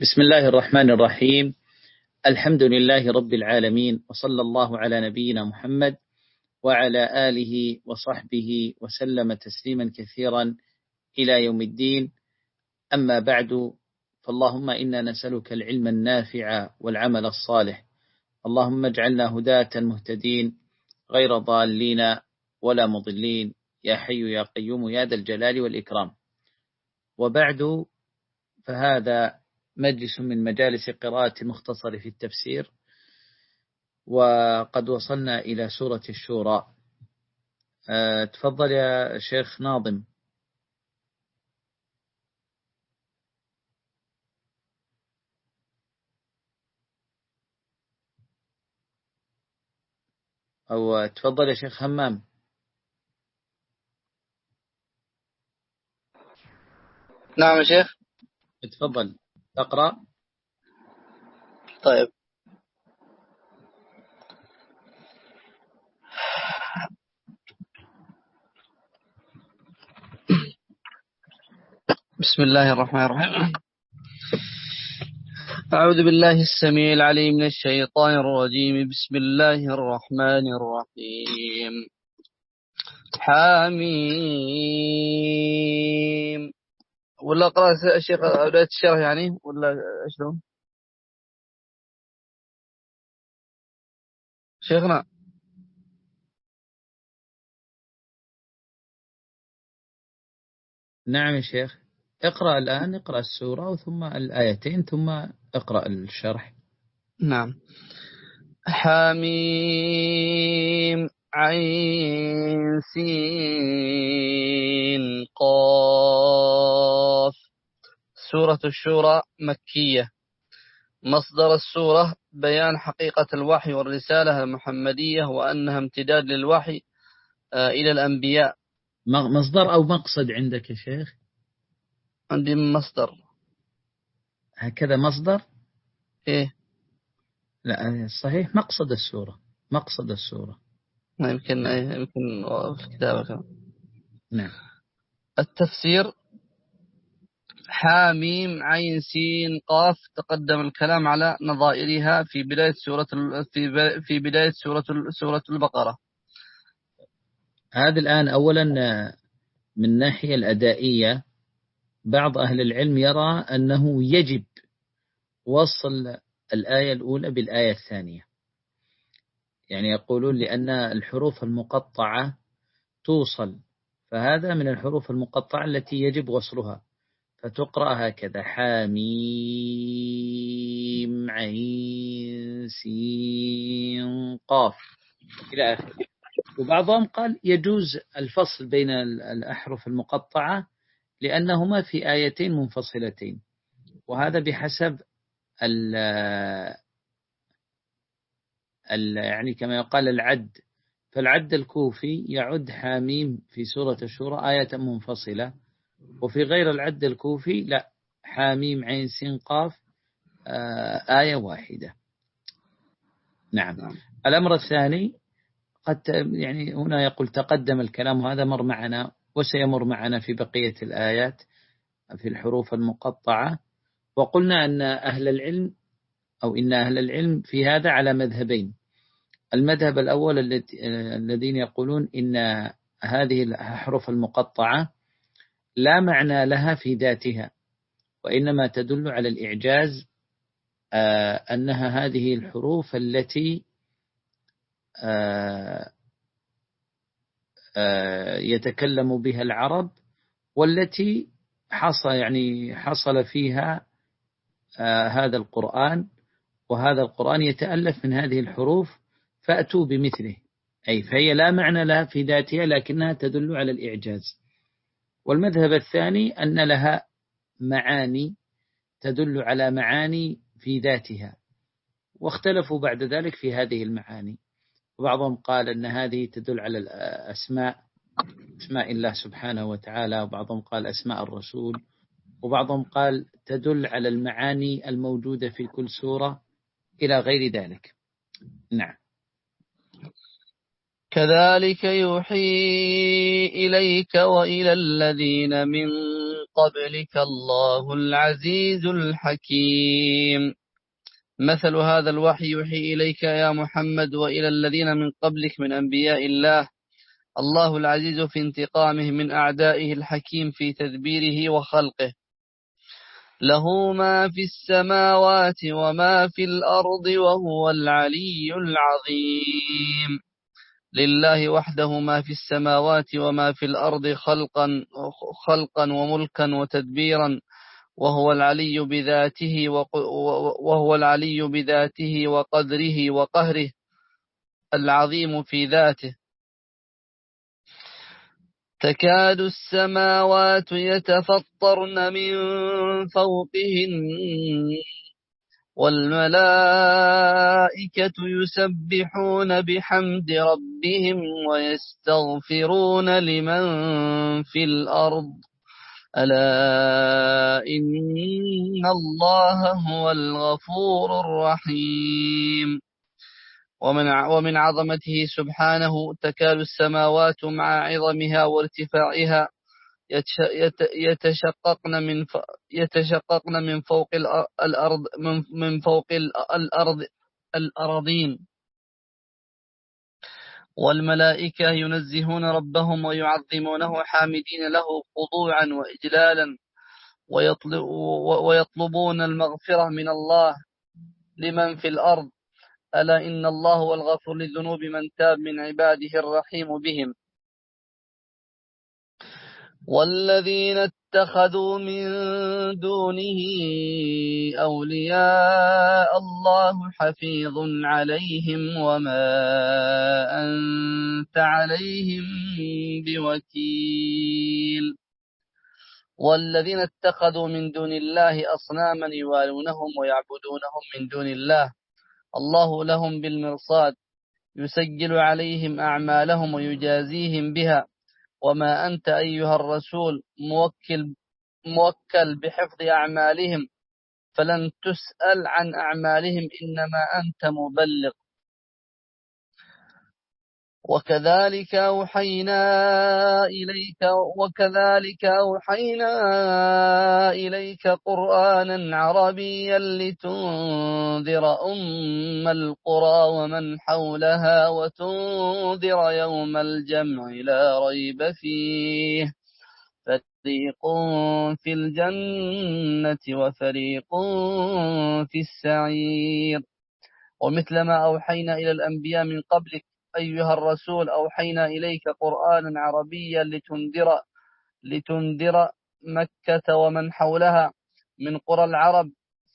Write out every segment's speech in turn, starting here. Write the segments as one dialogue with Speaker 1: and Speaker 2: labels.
Speaker 1: بسم الله الرحمن الرحيم. الحمد لله رب العالمين وصلى الله على نبينا محمد وعلى آله وصحبه وسلم تسليما كثيرا إلى يوم الدين. أما بعد فاللهم إنا نسألك العلم النافع والعمل الصالح. اللهم اجعلنا هداة مهتدين غير ضالين ولا مضلين. يا حي يا قيوم يا ذا الجلال والإكرام. وبعد فهذا مجلس من مجالس قراءة المختصر في التفسير وقد وصلنا إلى سورة الشورى. أه، تفضل يا شيخ ناظم. أو تفضل يا شيخ همام.
Speaker 2: نعم يا شيخ.
Speaker 1: تفضل. تقرأ؟
Speaker 2: طيب. بسم الله الرحمن الرحيم. أعوذ بالله السميع العليم من الشيطان الرجيم. بسم الله الرحمن الرحيم. حميم. ولا اقرا الشيخ بدايه الشرح يعني ولا شلون؟ شيخنا.
Speaker 1: نعم يا شيخ. اقرأ الآن اقرأ السورة ثم الآيتين ثم اقرأ الشرح.
Speaker 2: نعم. حميم عين سين. سورة الشورى مكية. مصدر السورة بيان حقيقة الوحي والرسالة المحمدية وأنها امتداد للوحي آه، إلى الأنبياء.
Speaker 1: مصدر أو مقصد عندك يا شيخ؟
Speaker 2: عندي مصدر.
Speaker 1: هكذا مصدر؟
Speaker 2: إيه.
Speaker 1: لا صحيح مقصد السورة مقصد السورة.
Speaker 2: يمكن يمكن في الكتابة
Speaker 1: نعم.
Speaker 2: التفسير حاميم عين سين قاف تقدم الكلام على نظائرها في بداية سورة في في بداية سورة سورة البقرة.
Speaker 1: هذا الآن أولا من الناحية الأدائية بعض أهل العلم يرى أنه يجب وصل الآية الأولى بالآية الثانية يعني يقولون لأن الحروف المقطعة توصل فهذا من الحروف المقطعة التي يجب وصلها فتقرأ هكذا حاميم عين سين قاف. إلى آخره. وبعضهم قال يجوز الفصل بين الأحرف المقطعة لأنهما في آيتين منفصلتين. وهذا بحسب ال ال يعني كما يقال العد. فالعد الكوفي يعد حاميم في سورة الشورى آية منفصلة. وفي غير العد الكوفي لا. حاميم عين سين قاف آه، آية واحدة. نعم. نعم. الأمر الثاني قد يعني هنا يقول تقدم الكلام هذا مر معنا وسيمر معنا في بقية الآيات في الحروف المقطعة. وقلنا أن أهل العلم أو إن أهل العلم في هذا على مذهبين. المذهب الأول الذين يقولون إن هذه الأحرف المقطعة لا معنى لها في ذاتها وإنما تدل على الإعجاز آه، أنها هذه الحروف التي آه، آه، يتكلم بها العرب والتي حصل يعني حصل فيها هذا القرآن وهذا القرآن يتألف من هذه الحروف فأتوا بمثله. أي فهي لا معنى لها في ذاتها لكنها تدل على الإعجاز. والمذهب الثاني أن لها معاني تدل على معاني في ذاتها واختلفوا بعد ذلك في هذه المعاني. وبعضهم قال أن هذه تدل على الأسماء أسماء الله سبحانه وتعالى وبعضهم قال أسماء الرسول وبعضهم قال تدل على المعاني الموجودة في كل سورة إلى غير ذلك. نعم.
Speaker 2: كذلك يوحي إليك وإلى الذين من قبلك الله العزيز الحكيم. مثل هذا الوحي يوحي إليك يا محمد وإلى الذين من قبلك من أنبياء الله. الله العزيز في انتقامه من أعدائه الحكيم في تدبيره وخلقه. له ما في السماوات وما في الأرض وهو العلي العظيم. لله وحده ما في السماوات وما في الأرض خلقا خلقا وملكا وتدبيرا وهو العلي بذاته وهو العلي بذاته وقدره وقهره العظيم في ذاته. تكاد السماوات يتفطرن من فوقهن. والملائكة يسبحون بحمد ربهم ويستغفرون لمن في الأرض. ألا إن الله هو الغفور الرحيم. ومن ومن عظمته سبحانه تكال السماوات مع عظمها وارتفاعها يتشققن من يتشققن من فوق الأرض من فوق الأرض الأراضين. والملائكة ينزهون ربهم ويعظمونه حامدين له خضوعا وإجلالا ويطلبون المغفرة من الله لمن في الأرض. ألا إن الله هو الغفور للذنوب من تاب من عباده الرحيم بهم. والذين اتخذوا من دونه أولياء الله حفيظ عليهم وما أنت عليهم بوكيل. والذين اتخذوا من دون الله أصناما يوالونهم ويعبدونهم من دون الله. الله لهم بالمرصاد يسجل عليهم أعمالهم ويجازيهم بها. وما أنت أيها الرسول موكل موكل بحفظ أعمالهم فلن تسأل عن أعمالهم إنما أنت مبلغ. وكذلك أوحينا إليك وكذلك أوحينا إليك قرآنا عربيا لتنذر أم القرى ومن حولها وتنذر يوم الجمع لا ريب فيه. فريق في الجنة وفريق في السعير. ومثل ما أوحينا إلى الأنبياء من قبلك أيها الرسول أوحينا إليك قرآنا عربيا لتنذر لتنذر مكة ومن حولها من قرى العرب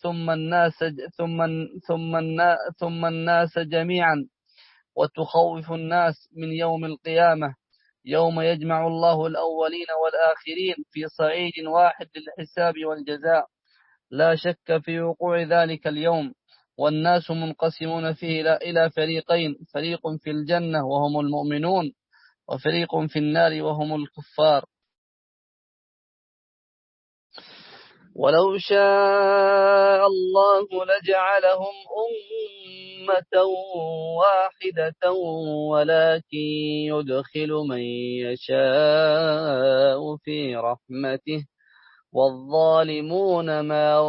Speaker 2: ثم الناس ثم ثم ثم الناس جميعا. وتخوف الناس من يوم القيامة. يوم يجمع الله الأولين والآخرين في صعيد واحد للحساب والجزاء. لا شك في وقوع ذلك اليوم. والناس منقسمون فيه إلى فريقين فريق في الجنة وهم المؤمنون وفريق في النار وهم الكفار. ولو شاء الله لجعلهم أمة واحدة ولكن يدخل من يشاء في رحمته. والظالمون ما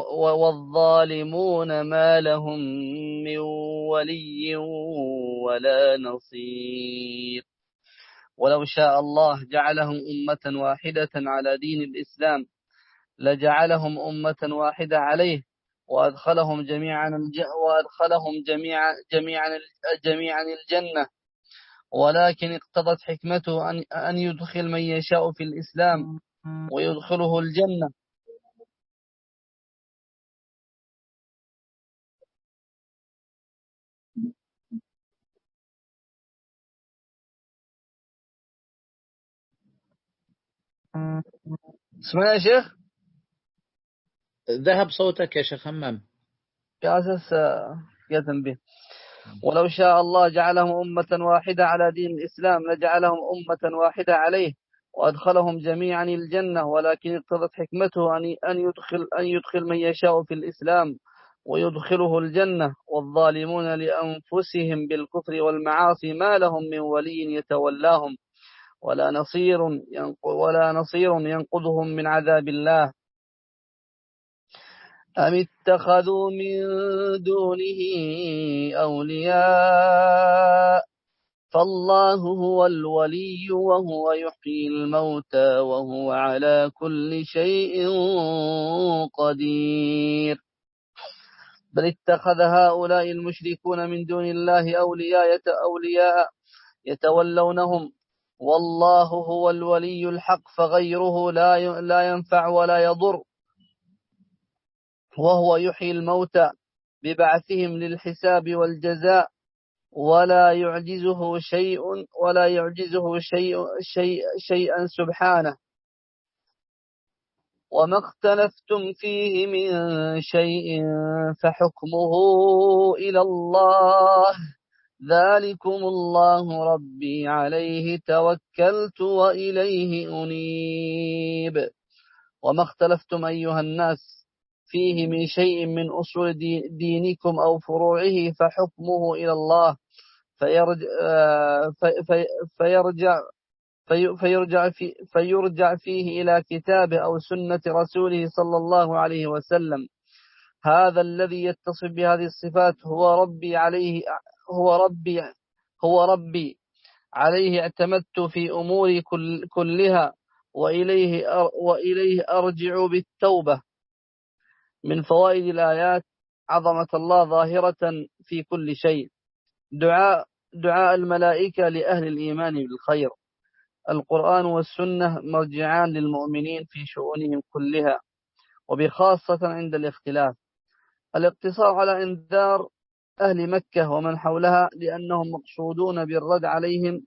Speaker 2: والظالمون ما لهم من ولي ولا نصير. ولو شاء الله جعلهم أمة واحدة على دين الإسلام لجعلهم أمة واحدة عليه وأدخلهم جميعا وأدخلهم جميعا جميعا جميعا الجنة. ولكن اقتضت حكمته أن يدخل من يشاء في الإسلام. ويدخله الجنة. اسمع يا شيخ.
Speaker 1: ذهب صوتك يا شيخ همام
Speaker 2: على أساس يأذن به ولو شاء الله جعلهم أمة واحدة على دين الإسلام لجعلهم أمة واحدة عليه. وأدخلهم جميعا الجنة ولكن اقتضت حكمته أن يدخل, أن يدخل من يشاء في الإسلام ويدخله الجنة. والظالمون لأنفسهم بالكفر والمعاصي ما لهم من ولي يتولاهم ولا نصير ولا نصير ينقذهم من عذاب الله. أم اتخذوا من دونه أولياء؟ فالله هو الولي وهو يحيي الموتى وهو على كل شيء قدير. بل اتخذ هؤلاء المشركون من دون الله أولياء أولياء يتولونهم. والله هو الولي الحق فغيره لا لا ينفع ولا يضر. وهو يحيي الموتى ببعثهم للحساب والجزاء. ولا يعجزه شيء ولا يعجزه شيء شيء شيئا سبحانه. وما اختلفتم فيه من شيء فحكمه إلى الله. ذلكم الله ربي عليه توكلت وإليه أنيب. وما اختلفتم أيها الناس فيه من شيء من أصول دينكم أو فروعه فحكمه إلى الله. فيرجع, فيرجع فيرجع, في فيرجع فيه إلى كتابه أو سنة رسوله صلى الله عليه وسلم. هذا الذي يتصف بهذه الصفات هو ربي عليه هو ربي هو ربي عليه اعتمدت في أموري كل كلها وإليه وإليه أرجع بالتوبة. من فوائد الآيات عظمة الله ظاهرة في كل شيء. دعاء دعاء الملائكة لأهل الإيمان بالخير. القرآن والسنة مرجعان للمؤمنين في شؤونهم كلها وبخاصة عند الاختلاف. الاقتصار على إنذار أهل مكة ومن حولها لأنهم مقصودون بالرد عليهم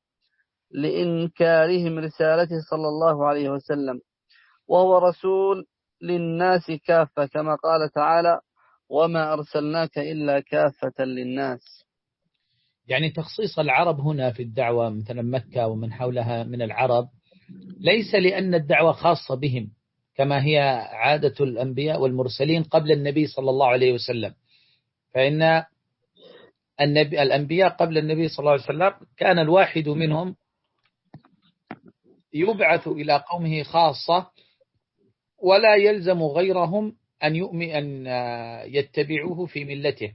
Speaker 2: لإنكارهم رسالته صلى الله عليه وسلم. وهو رسول للناس كافة كما قال تعالى وما أرسلناك إلا كافة للناس.
Speaker 1: يعني تخصيص العرب هنا في الدعوة مثلا مكة ومن حولها من العرب ليس لأن الدعوة خاصة بهم كما هي عادة الأنبياء والمرسلين قبل النبي صلى الله عليه وسلم. فإن النبي الأنبياء قبل النبي صلى الله عليه وسلم كان الواحد منهم يبعث إلى قومه خاصة ولا يلزم غيرهم أن يؤمن أن يتبعوه في ملته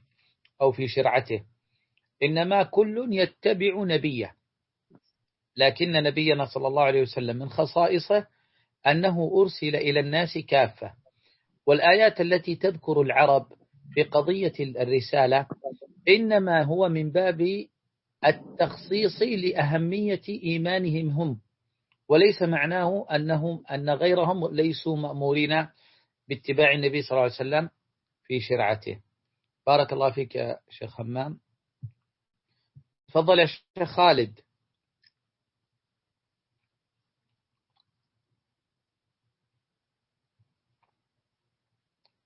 Speaker 1: أو في شرعته. إنما كل يتبع نبيه. لكن نبينا صلى الله عليه وسلم من خصائصه أنه أرسل إلى الناس كافة. والآيات التي تذكر العرب بقضية الرسالة إنما هو من باب التخصيص لأهمية إيمانهم هم. وليس معناه أنهم أن غيرهم ليسوا مأمورين باتباع النبي صلى الله عليه وسلم في شرعته. بارك الله فيك شيخ همام. تفضل يا شيخ خالد.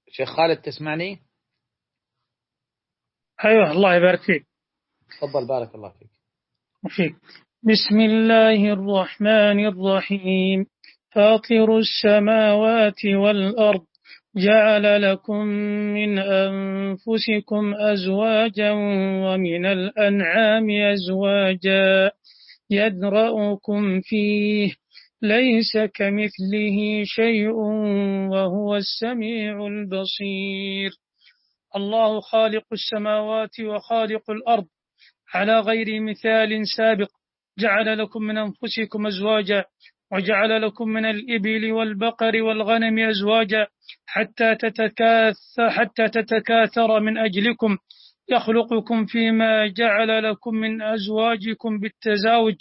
Speaker 1: شيخ خالد تسمعني؟
Speaker 3: أيوة الله يبارك فيك.
Speaker 1: تفضل بارك الله فيك.
Speaker 3: فيك. بسم الله الرحمن الرحيم. فاطر السماوات والأرض جعل لكم من أنفسكم أزواجا ومن الأنعام أزواجا يدرأكم فيه ليس كمثله شيء وهو السميع البصير. الله خالق السماوات وخالق الأرض على غير مثال سابق. جعل لكم من أنفسكم أزواجا وجعل لكم من الإبل والبقر والغنم أزواجا حتى تتكاثر, حتى تتكاثر من أجلكم. يخلقكم فيما جعل لكم من أزواجكم بالتزاوج.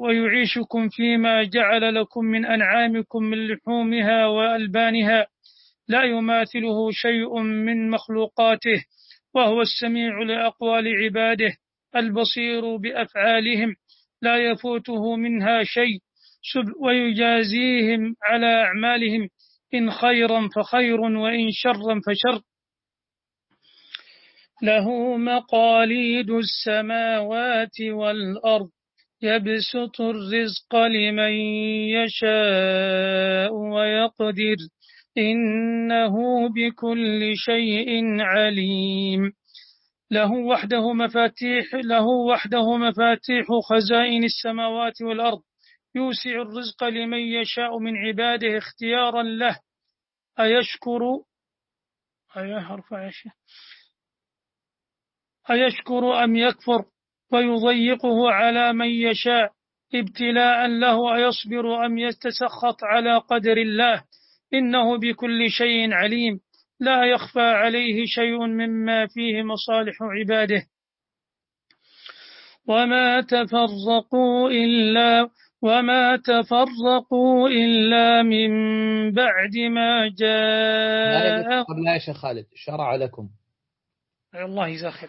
Speaker 3: ويعيشكم فيما جعل لكم من أنعامكم من لحومها وألبانها. لا يماثله شيء من مخلوقاته وهو السميع لأقوال عباده البصير بأفعالهم. لا يفوته منها شيء ويجازيهم على أعمالهم إن خيرا فخير وإن شرا فشر. له مقاليد السماوات والأرض يبسط الرزق لمن يشاء ويقدر إنه بكل شيء عليم. له وحده مفاتيح له وحده مفاتيح خزائن السماوات والأرض. يوسع الرزق لمن يشاء من عباده اختيارا له. أيشكر أيشكر أم يكفر؟ ويضيقه على من يشاء. ابتلاء له أيصبر أم يتسخط على قدر الله. إنه بكل شيء عليم. لا يخفى عليه شيء مما فيه مصالح عباده. وما تفرقوا إلا وما تفرقوا إلا من بعد ما جاء.
Speaker 1: قبل يا شيخ خالد شرع لكم.
Speaker 3: الله يزخر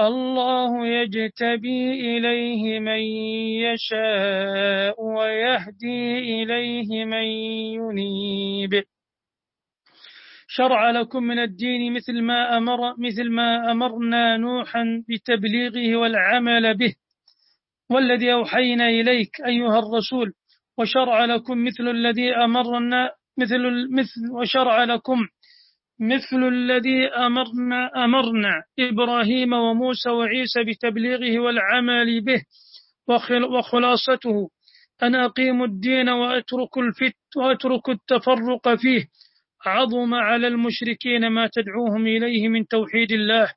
Speaker 3: الله يجتبي إليه من يشاء ويهدي إليه من ينيب. شرع لكم من الدين مثل ما أمر مثل ما أمرنا نوحا بتبليغه والعمل به والذي أوحينا إليك أيها الرسول. وشرع لكم مثل الذي أمرنا مثل مثل وشرع لكم مثل الذي أمرنا أمرنا إبراهيم وموسى وعيسى بتبليغه والعمل به وخلاصته. أن أقيموا الدين وأترك الفت وأترك التفرق فيه. عظم على المشركين ما تدعوهم إليه من توحيد الله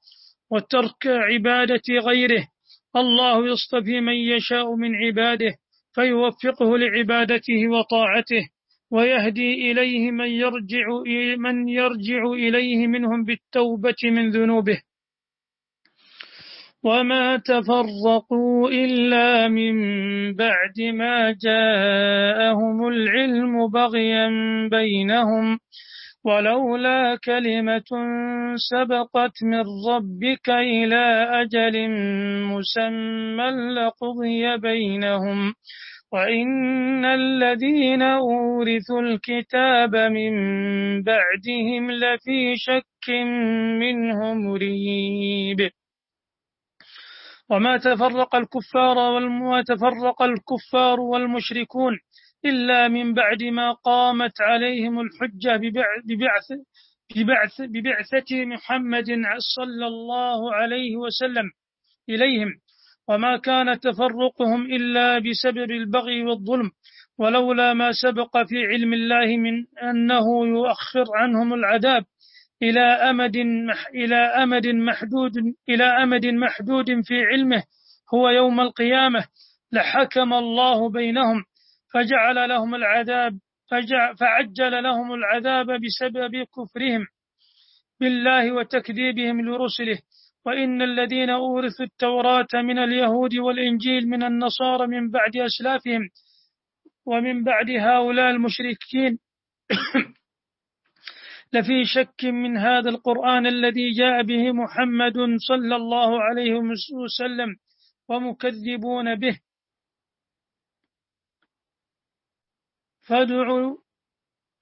Speaker 3: وترك عبادة غيره. الله يصطفي من يشاء من عباده فيوفقه لعبادته وطاعته. ويهدي إليه من يرجع من يرجع إليه منهم بالتوبة من ذنوبه. وما تفرقوا إلا من بعد ما جاءهم العلم بغيا بينهم. ولولا كلمة سبقت من ربك إلى أجل مسمى لقضي بينهم. وإن الذين أورثوا الكتاب من بعدهم لفي شك منه مريب. وما تفرق الكفار وما تفرق الكفار والمشركون إلا من بعد ما قامت عليهم الحجة ببعث ببعث ببعثة محمد صلى الله عليه وسلم إليهم. وما كان تفرقهم إلا بسبب البغي والظلم ولولا ما سبق في علم الله من أنه يؤخر عنهم العذاب إلى أمد إلى أمد محدود إلى أمد محدود في علمه هو يوم القيامة لحكم الله بينهم فجعل لهم العذاب فعجل لهم العذاب بسبب كفرهم بالله وتكذيبهم لرسله. وإن الذين أورثوا التوراة من اليهود والإنجيل من النصارى من بعد أسلافهم ومن بعد هؤلاء المشركين لفي شك من هذا القرآن الذي جاء به محمد صلى الله عليه وسلم ومكذبون به. فادعوا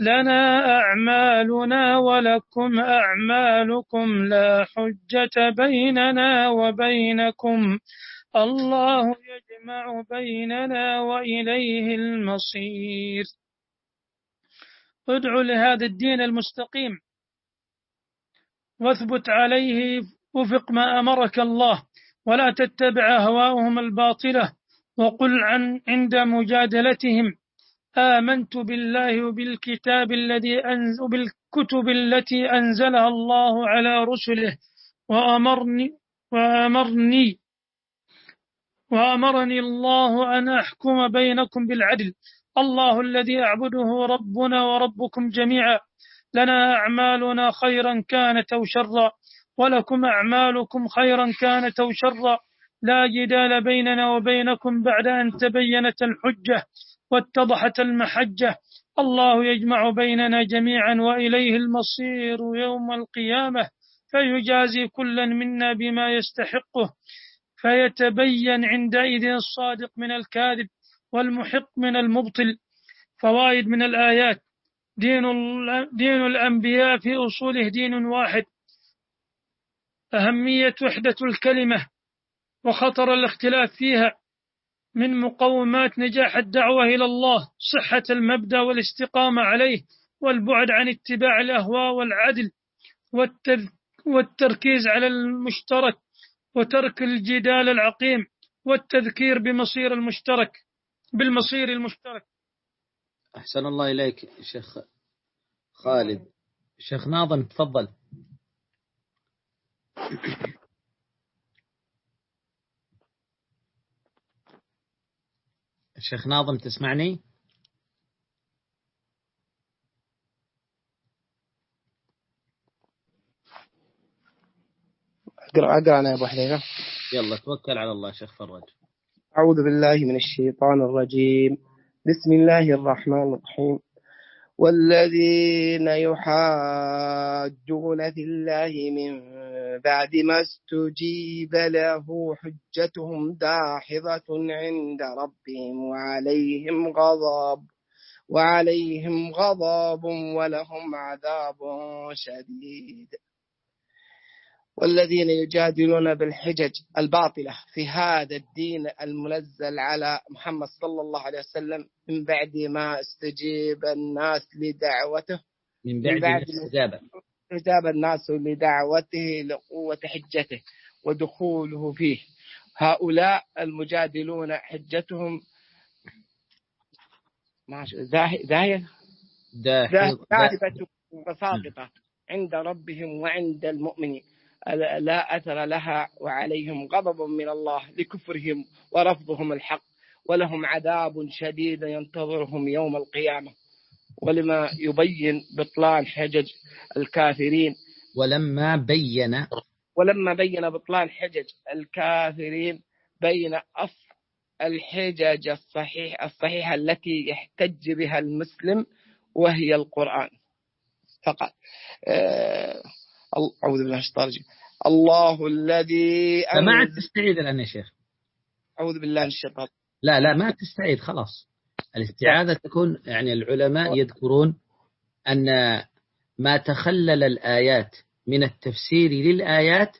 Speaker 3: لنا أعمالنا ولكم أعمالكم لا حجة بيننا وبينكم. الله يجمع بيننا وإليه المصير. ادع لهذا الدين المستقيم. واثبت عليه وفق ما أمرك الله. ولا تتبع أهواءهم الباطلة. وقل عن عند مجادلتهم. آمنت بالله وبالكتاب الذي أنزل وبالكتب التي أنزلها الله على رسله وأمرني وأمرني وأمرني الله أن أحكم بينكم بالعدل. الله الذي أعبده ربنا وربكم جميعا. لنا أعمالنا خيرا كانت أو شرا ولكم أعمالكم خيرا كانت أو شرا. لا جدال بيننا وبينكم بعد أن تبينت الحجة. واتضحت المحجة. الله يجمع بيننا جميعا وإليه المصير يوم القيامة فيجازي كلا منا بما يستحقه فيتبين عندئذ الصادق من الكاذب والمحق من المبطل. فوائد من الآيات دين, دين الأنبياء في أصوله دين واحد. أهمية وحدة الكلمة وخطر الاختلاف فيها. من مقومات نجاح الدعوة إلى الله صحة المبدأ والاستقامة عليه والبعد عن اتباع الأهواء والعدل والتركيز على المشترك وترك الجدال العقيم والتذكير بمصير المشترك بالمصير المشترك.
Speaker 1: أحسن الله إليك شيخ خالد. شيخ ناظم تفضل. الشيخ ناظم تسمعني؟
Speaker 4: أقرأ أقرأ أنا يا أبو حذيفه
Speaker 1: يلا توكل على الله شيخ فرج.
Speaker 4: أعوذ بالله من الشيطان الرجيم. بسم الله الرحمن الرحيم. والذين يحاجون في الله من بعد ما استجيب له حجتهم داحضة عند ربهم وعليهم غضب وعليهم غضب ولهم عذاب شديد. والذين يجادلون بالحجج الباطلة في هذا الدين المنزل على محمد صلى الله عليه وسلم من بعد ما استجيب الناس لدعوته
Speaker 1: من بعد, من بعد استجاب.
Speaker 4: استجاب الناس لدعوته لقوة حجته ودخوله فيه. هؤلاء المجادلون حجتهم ماشي ذاهية؟ ذاهبة وساقطة عند ربهم وعند المؤمنين. لا أثر لها وعليهم غضب من الله لكفرهم ورفضهم الحق ولهم عذاب شديد ينتظرهم يوم القيامة. ولما يبين بطلان حجج الكافرين
Speaker 1: ولما بين
Speaker 4: ولما بين بطلان حجج الكافرين بين أصل الحجج الصحيح الصحيحة التي يحتج بها المسلم وهي القرآن. فقط. أه أعوذ بالله من الشيطان الرجيم. الله الذي
Speaker 1: ما عاد تستعيد الآن يا شيخ؟
Speaker 4: أعوذ بالله من الشيطان
Speaker 1: لا لا ما تستعيد خلاص. الاستعاذة تكون يعني العلماء يذكرون أن ما تخلل الآيات من التفسير للآيات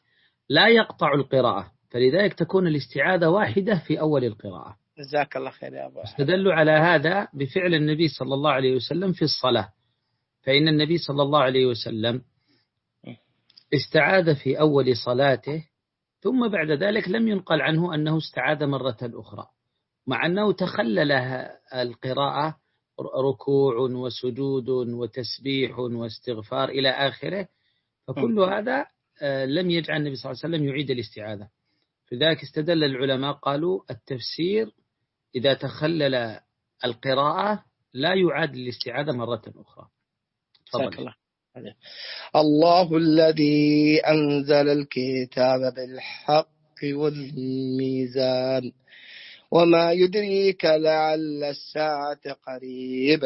Speaker 1: لا يقطع القراءة. فلذلك تكون الاستعاذة واحدة في أول القراءة.
Speaker 4: جزاك الله خير يا أبو
Speaker 1: استدلوا على هذا بفعل النبي صلى الله عليه وسلم في الصلاة. فإن النبي صلى الله عليه وسلم استعاذ في أول صلاته ثم بعد ذلك لم ينقل عنه أنه استعاذ مرة أخرى مع أنه تخلل القراءة ركوع وسجود وتسبيح واستغفار إلى آخره فكل هذا لم يجعل النبي صلى الله عليه وسلم يعيد الاستعاذة. فذلك استدل العلماء قالوا التفسير إذا تخلل القراءة لا يعاد الاستعاذة مرة أخرى.
Speaker 4: الله. الذي أنزل الكتاب بالحق والميزان وما يدريك لعل الساعة قريب.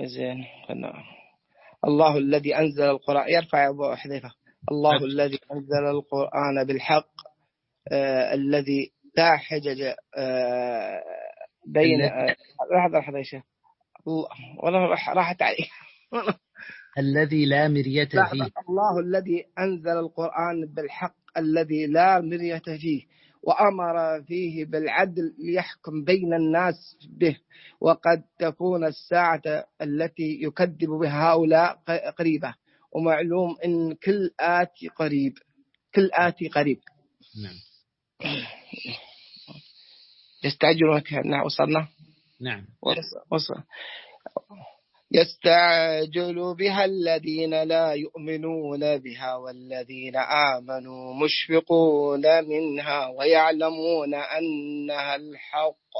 Speaker 4: زين الله الذي أنزل القرآن يرفع أبو حذيفة. الله أه. الذي أنزل القرآن بالحق آه الذي لا حجج آه بين لحظة لحظة يا شيخ. والله راحت علي.
Speaker 1: الذي لا مرية فيه.
Speaker 4: الله الذي أنزل القرآن بالحق الذي لا مرية فيه وأمر فيه بالعدل ليحكم بين الناس به وقد تكون الساعة التي يكذب بها هؤلاء قريبة. ومعلوم أن كل آتي قريب كل آتي قريب.
Speaker 1: نعم.
Speaker 4: يستعجلونك نعم وصلنا
Speaker 1: نعم.
Speaker 4: وصل. يستعجل بها الذين لا يؤمنون بها والذين آمنوا مشفقون منها ويعلمون أنها الحق.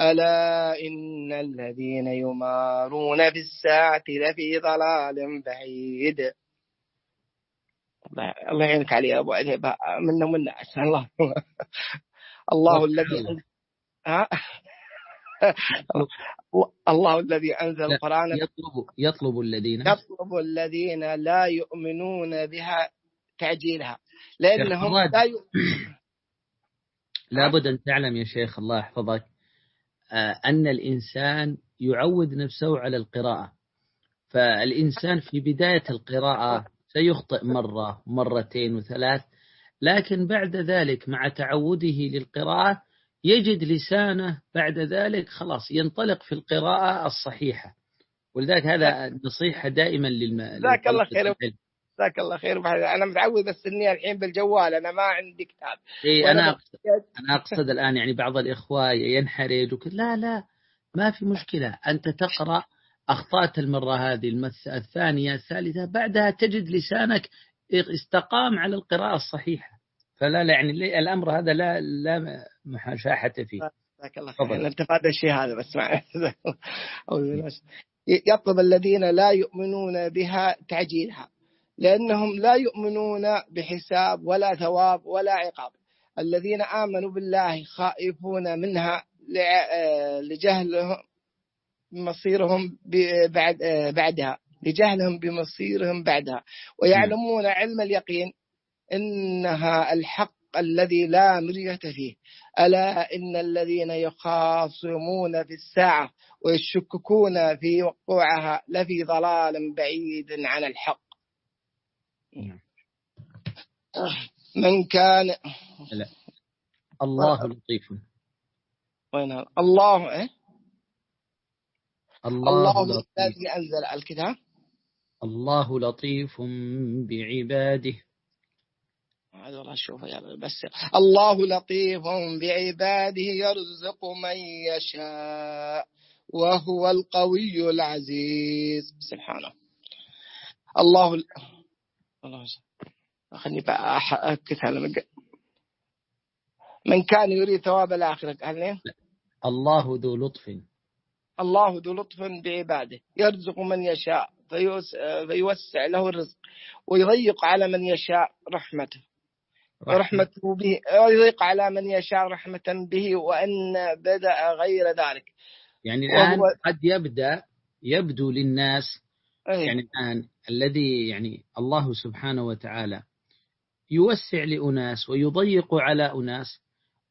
Speaker 4: ألا إن الذين يمارون في الساعة لفي ضلال بعيد. الله يعينك علي يا أبو علي. منا منا أسأل الله. الله الذي ها؟ الله الذي أنزل القرآن.
Speaker 1: يطلب يطلب الذين.
Speaker 4: يطلب الذين لا يؤمنون بها تعجيلها. لأنهم لا ي...
Speaker 1: لابد أن تعلم يا شيخ الله يحفظك. آه، أن الإنسان يعود نفسه على القراءة. فالإنسان في بداية القراءة سيخطئ مرة مرتين وثلاث لكن بعد ذلك مع تعوده للقراءة يجد لسانه بعد ذلك خلاص ينطلق في القراءة الصحيحة. ولذلك هذا نصيحة دائما للم...
Speaker 4: جزاك الله خير. جزاك الله خير. أنا متعود بس إني الحين بالجوال أنا ما عندي كتاب.
Speaker 1: إي أنا أقصد أنا أقصد الآن يعني بعض الإخوة ينحرج وكذا لا لا ما في مشكلة. أنت تقرأ أخطأت المرة هذه المس الثانية الثالثة بعدها تجد لسانك استقام على القراءة الصحيحة. فلا لا يعني الأمر هذا لا لا محاشاحه فيه.
Speaker 4: جزاك الله خير نتفادى الشيء هذا بس مع يطلب الذين لا يؤمنون بها تعجيلها لأنهم لا يؤمنون بحساب ولا ثواب ولا عقاب. الذين آمنوا بالله خائفون منها لجهلهم بمصيرهم بعد بعدها. لجهلهم بمصيرهم بعدها. ويعلمون علم اليقين. إنها الحق الذي لا مرية فيه. ألا إن الذين يخاصمون في الساعة ويشككون في وقوعها لفي ضلال بعيد عن الحق. نعم. من كان
Speaker 1: لا. الله لطيف.
Speaker 4: وين الله إيه؟
Speaker 1: الله,
Speaker 4: الله الذي أنزل الكتاب.
Speaker 1: الله لطيف بعباده.
Speaker 4: هذا والله شوف يا بس. الله لطيف بعباده يرزق من يشاء وهو القوي العزيز. سبحانه. الله الله خليني بقى أكد على من كان يريد ثواب الآخرة هل
Speaker 1: الله ذو لطف.
Speaker 4: الله ذو لطف بعباده. يرزق من يشاء فيوسع له الرزق ويضيق على من يشاء رحمته. رحمته به ويضيق على من يشاء رحمة به وأن بدأ غير ذلك.
Speaker 1: يعني الآن قد يبدأ يبدو للناس أيه. يعني الآن الذي يعني الله سبحانه وتعالى يوسع لأناس ويضيق على أناس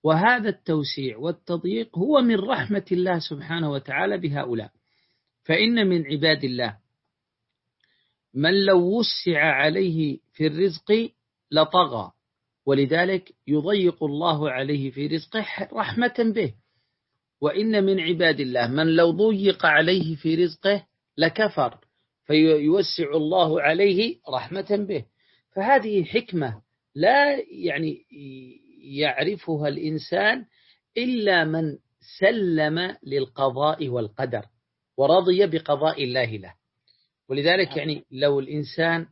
Speaker 1: وهذا التوسيع والتضييق هو من رحمة الله سبحانه وتعالى بهؤلاء. فإن من عباد الله من لو وسع عليه في الرزق لطغى. ولذلك يضيق الله عليه في رزقه رحمة به. وإن من عباد الله من لو ضيق عليه في رزقه لكفر فيوسع الله عليه رحمة به. فهذه حكمة لا يعني يعرفها الإنسان إلا من سلم للقضاء والقدر ورضي بقضاء الله له. ولذلك يعني لو الإنسان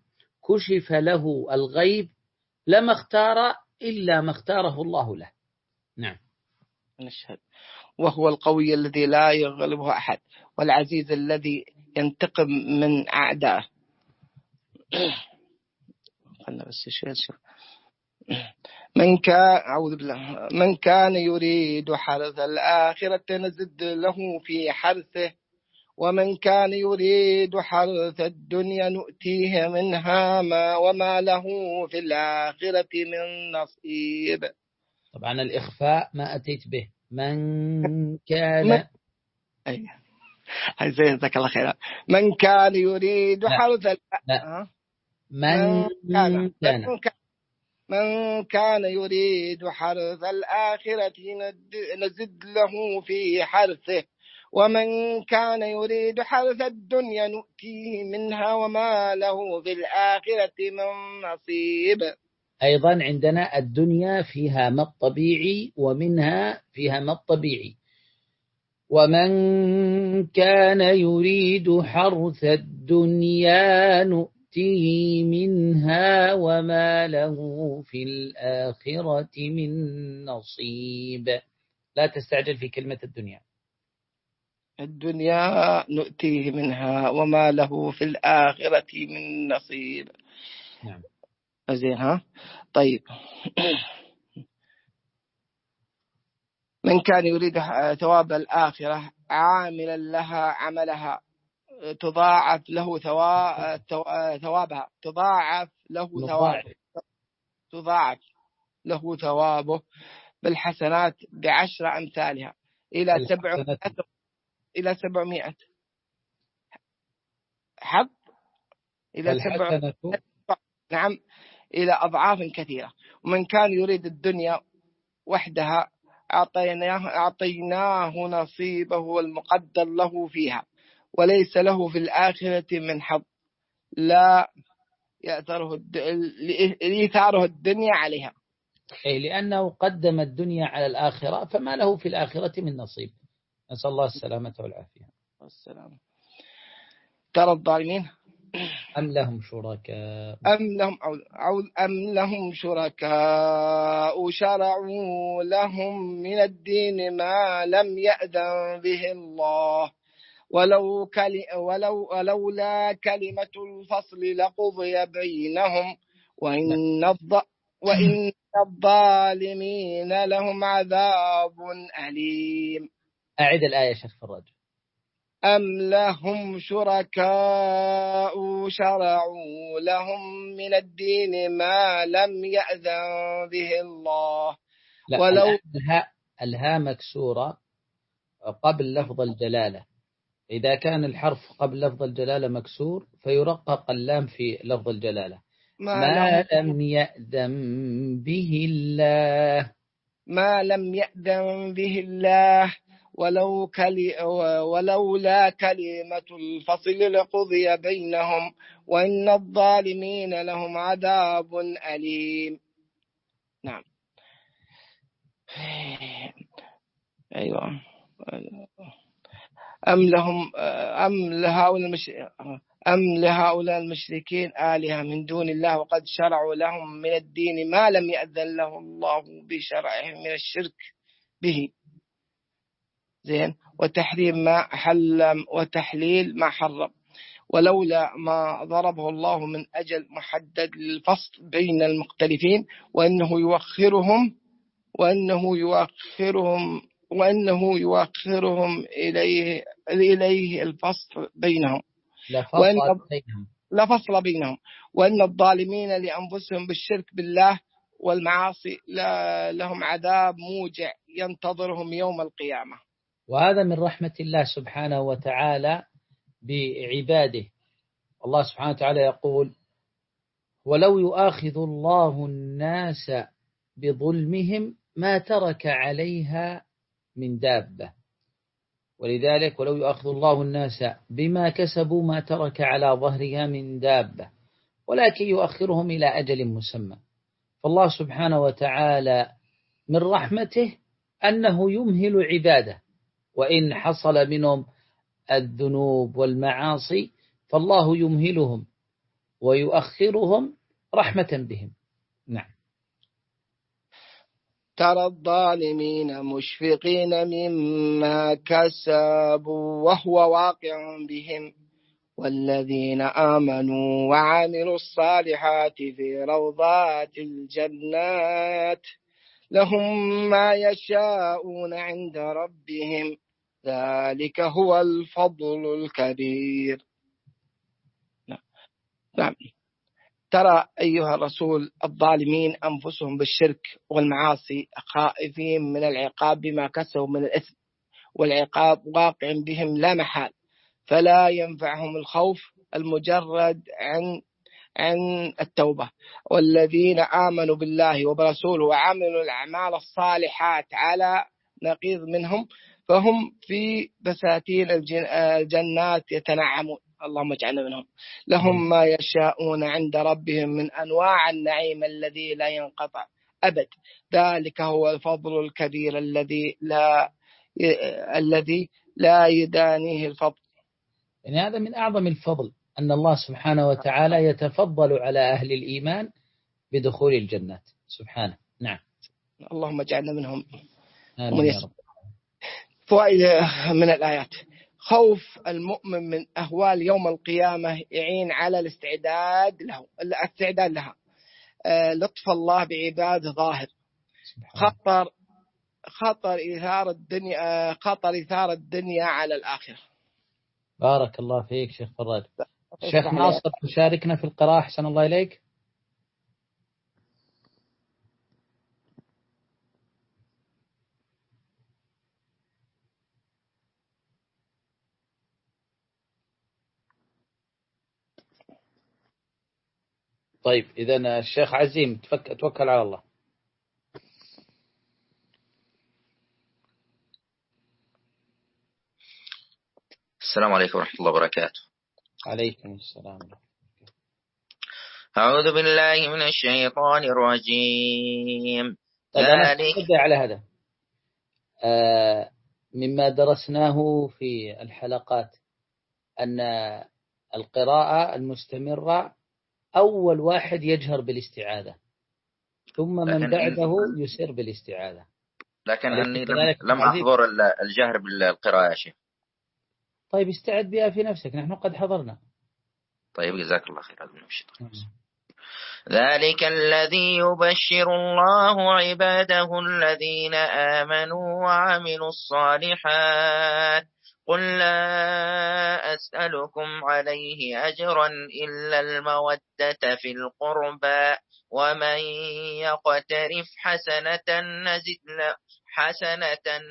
Speaker 1: كشف له الغيب لما اختار إلا ما اختاره الله له. نعم.
Speaker 4: نشهد. وهو القوي الذي لا يغلبه أحد والعزيز الذي ينتقم من أعدائه. خلنا بس شوف من كان أعوذ بالله. من كان يريد حرث الآخرة نزد له في حرثه. ومن كان يريد حرث الدنيا نؤتيه منها ما وما له في الآخرة من نصيب.
Speaker 1: طبعا الإخفاء ما أتيت به. من كان
Speaker 4: أيوه زين جزاك الله خير من كان يريد حرث
Speaker 1: لا. من,
Speaker 4: من كان. من كان يريد حرث الآخرة نزد له في حرثه. ومن كان يريد حرث الدنيا نؤتيه منها وما له في الآخرة من نصيب.
Speaker 1: أيضا عندنا الدنيا فيها ما الطبيعي ومنها فيها ما الطبيعي. ومن كان يريد حرث الدنيا نؤتيه منها وما له في الآخرة من نصيب. لا تستعجل في كلمة الدنيا.
Speaker 4: الدنيا نؤتيه منها وما له في الآخرة من نصيب.
Speaker 1: نعم.
Speaker 4: زين ها؟ طيب. من كان يريد ثواب الآخرة عاملا لها عملها تضاعف له ثوابها. تضاعف له ثواب. تضاعف له ثوابه بالحسنات بعشر أمثالها إلى سبعمائة إلى سبعمائة. حب إلى سبعمائة نعم إلى أضعاف كثيرة. ومن كان يريد الدنيا وحدها أعطيناه, أعطيناه نصيبه المقدر له فيها. وليس له في الآخرة من حظ. لا يأثره لإيثاره الدنيا عليها.
Speaker 1: أي لأنه قدم الدنيا على الآخرة فما له في الآخرة من نصيب. نسأل الله السلامة والعافية.
Speaker 4: والسلام. ترى الظالمين
Speaker 1: أم لهم شركاء؟
Speaker 4: أم لهم أو أم لهم شركاء شرعوا لهم من الدين ما لم يأذن به الله. ولو كل ولو ولولا كلمة الفصل لقضي بينهم. وإن الض وإن الظالمين لهم عذاب أليم.
Speaker 1: أعد الآية شيخ فراج
Speaker 4: أم لهم شركاء شرعوا لهم من الدين ما لم يأذن به الله.
Speaker 1: لا ولو الهاء الهاء مكسورة قبل لفظ الجلالة. إذا كان الحرف قبل لفظ الجلالة مكسور فيرقق اللام في لفظ الجلالة. ما, ما لم يأذن به الله.
Speaker 4: ما لم يأذن به الله. ولو كلي ولولا كلمة الفصل لقضي بينهم وإن الظالمين لهم عذاب أليم. نعم. أيوة. أم لهم أم لهؤلاء المش... أم لهؤلاء المشركين آلهة من دون الله وقد شرعوا لهم من الدين ما لم يأذن له الله بشرعهم من الشرك به. زين وتحريم ما حل وتحليل ما حرم. ولولا ما ضربه الله من أجل محدد للفصل بين المختلفين وأنه يوخرهم وأنه يوخرهم وأنه يوخرهم إليه إليه الفصل بينهم.
Speaker 1: لا فصل بينهم.
Speaker 4: لا فصل بينهم. وأن الظالمين لأنفسهم بالشرك بالله والمعاصي لا لهم عذاب موجع ينتظرهم يوم القيامة.
Speaker 1: وهذا من رحمة الله سبحانه وتعالى بعباده. الله سبحانه وتعالى يقول ولو يؤاخذ الله الناس بظلمهم ما ترك عليها من دابة. ولذلك ولو يؤاخذ الله الناس بما كسبوا ما ترك على ظهرها من دابة ولكن يؤخرهم إلى أجل مسمى. فالله سبحانه وتعالى من رحمته أنه يمهل عباده. وإن حصل منهم الذنوب والمعاصي فالله يمهلهم ويؤخرهم رحمة بهم. نعم.
Speaker 4: ترى الظالمين مشفقين مما كسبوا وهو واقع بهم. والذين آمنوا وعملوا الصالحات في روضات الجنات لهم ما يشاءون عند ربهم. ذلك هو الفضل الكبير. نعم. ترى أيها الرسول الظالمين أنفسهم بالشرك والمعاصي خائفين من العقاب بما كسبوا من الإثم والعقاب واقع بهم لا محال. فلا ينفعهم الخوف المجرد عن عن التوبة. والذين آمنوا بالله وبرسوله وعملوا الأعمال الصالحات على نقيض منهم فهم في بساتين الجنات يتنعمون. اللهم اجعلنا منهم. لهم ما يشاءون عند ربهم من أنواع النعيم الذي لا ينقطع أبد. ذلك هو الفضل الكبير الذي لا الذي لا يدانيه الفضل.
Speaker 1: يعني هذا من أعظم الفضل. أن الله سبحانه وتعالى يتفضل على أهل الإيمان بدخول الجنات. سبحانه. نعم.
Speaker 4: اللهم اجعلنا منهم. آمين فوائد من الآيات. خوف المؤمن من أهوال يوم القيامة يعين على الاستعداد له الاستعداد لها. آه، لطف الله بعباده ظاهر. خطر خطر إثارة الدنيا خطر إثارة الدنيا على الآخرة.
Speaker 1: بارك الله فيك شيخ فراد. شيخ ناصر تشاركنا في القراءة أحسن الله إليك. طيب إذا الشيخ عزيم تفك... توكل على الله.
Speaker 5: السلام عليكم ورحمة الله وبركاته.
Speaker 1: عليكم السلام.
Speaker 5: أعوذ بالله من الشيطان الرجيم.
Speaker 1: طيب أنا على هذا. آه مما درسناه في الحلقات أن القراءة المستمرة أول واحد يجهر بالاستعاذة ثم من بعده يسر بالاستعاذة.
Speaker 5: لكن أني لم أحضر الجهر بالقراءة يا شيخ.
Speaker 1: طيب استعد بها في نفسك نحن قد حضرنا.
Speaker 5: طيب جزاك الله خير ذلك الذي يبشر الله عباده الذين آمنوا وعملوا الصالحات. قل لا أسألكم عليه أجرا إلا المودة في القربى. ومن يقترف حسنة نزد له, حسنة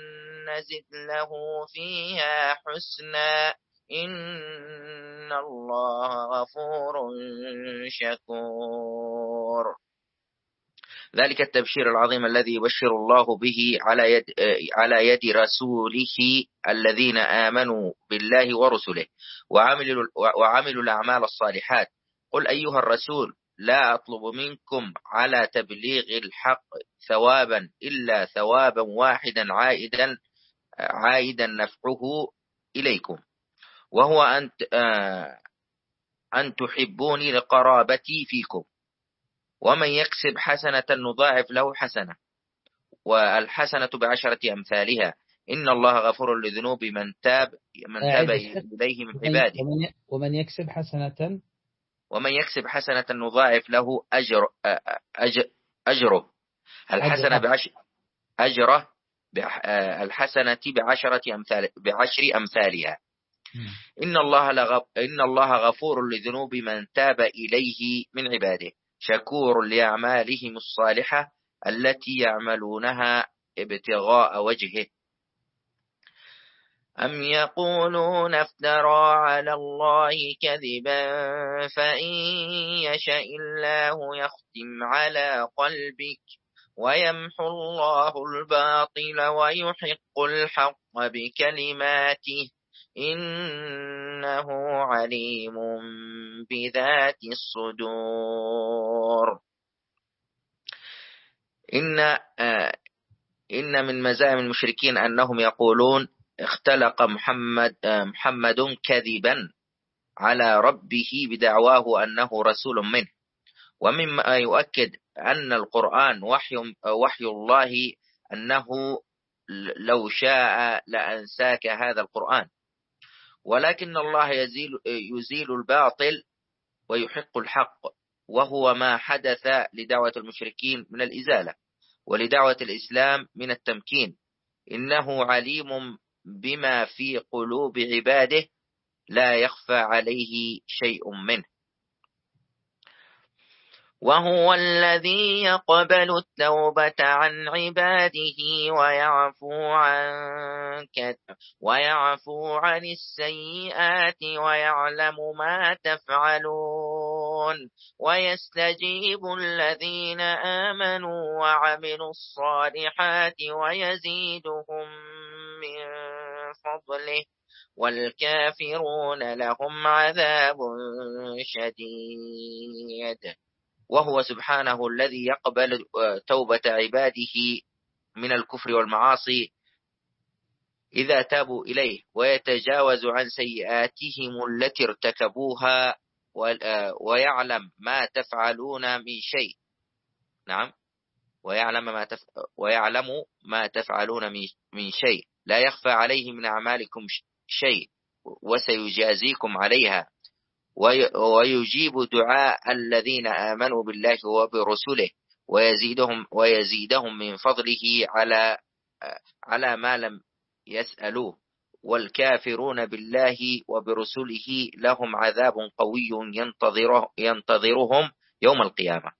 Speaker 5: نزد له فيها حسنا. إن الله غفور شكور. ذلك التبشير العظيم الذي يبشر الله به على يد, على يد رسوله الذين آمنوا بالله ورسله وعملوا, وعملوا الأعمال الصالحات. قل أيها الرسول لا أطلب منكم على تبليغ الحق ثوابا إلا ثوابا واحدا عائدا عائدا نفعه إليكم. وهو أن أن تحبوني لقرابتي فيكم. ومن يكسب حسنة نضاعف له حسنة. والحسنة بعشرة أمثالها. إن الله غفور لذنوب من تاب من تاب إليه من عباده.
Speaker 1: ومن يكسب حسنة
Speaker 5: ومن يكسب حسنة نضاعف له أجر أجر أجره. الحسنة بعشر أجره الحسنة بعشرة أمثال بعشر أمثالها. إن الله لغف إن الله غفور لذنوب من تاب إليه من عباده. شكور لأعمالهم الصالحة التي يعملونها ابتغاء وجهه. أم يقولون افترى على الله كذبا فإن يشاء الله يختم على قلبك ويمحو الله الباطل ويحق الحق بكلماته إنه عليم بذات الصدور إن آه، إن من مزايا المشركين أنهم يقولون اختلق محمد آه، محمد كذبا على ربه بدعواه أنه رسول منه. ومما يؤكد أن القرآن وحي وحي الله أنه لو شاء لأنساك هذا القرآن. ولكن الله يزيل, يزيل الباطل ويحق الحق وهو ما حدث لدعوة المشركين من الإزالة ولدعوة الإسلام من التمكين. إنه عليم بما في قلوب عباده لا يخفى عليه شيء منه. وهو الذي يقبل التوبة عن عباده ويعفو عن ويعفو عن السيئات ويعلم ما تفعلون. ويستجيب الذين آمنوا وعملوا الصالحات ويزيدهم من فضله والكافرون لهم عذاب شديد. وهو سبحانه الذي يقبل توبة عباده من الكفر والمعاصي إذا تابوا إليه ويتجاوز عن سيئاتهم التي ارتكبوها ويعلم ما تفعلون من شيء. نعم. ويعلم ما تف... ويعلم ما تفعلون من شيء. لا يخفى عليه من أعمالكم شيء وسيجازيكم عليها. ويجيب دعاء الذين آمنوا بالله وبرسله ويزيدهم ويزيدهم من فضله على على ما لم يسألوه. والكافرون بالله وبرسله لهم عذاب قوي ينتظره ينتظرهم يوم القيامة.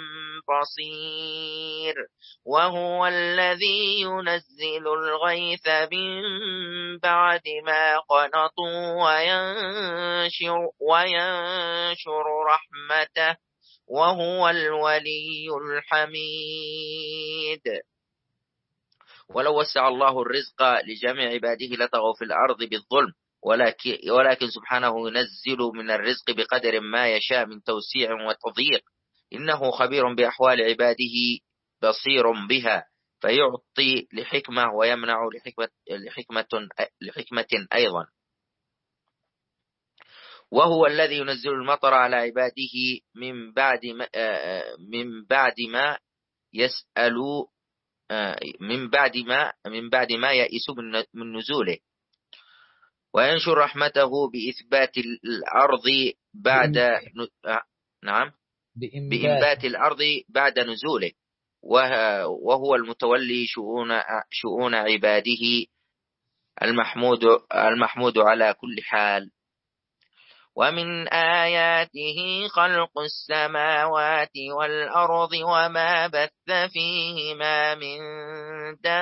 Speaker 5: بصير وهو الذي ينزل الغيث من بعد ما قنطوا وينشر, وينشر رحمته. وهو الولي الحميد. ولو وسع الله الرزق لجميع عباده لطغوا في الأرض بالظلم. ولكن, ولكن سبحانه ينزل من الرزق بقدر ما يشاء من توسيع وتضييق. إنه خبير بأحوال عباده بصير بها فيعطي لحكمة ويمنع لحكمة, لحكمة, لحكمة أيضا. وهو الذي ينزل المطر على عباده من بعد ما من بعد ما يسألوا من بعد ما من بعد ما يئسوا من نزوله. وينشر رحمته بإثبات الأرض بعد نعم. بإنبات الأرض بعد نزوله وهو المتولي شؤون شؤون عباده المحمود المحمود على كل حال. ومن آياته خلق السماوات والأرض وما بث فيهما من دابة.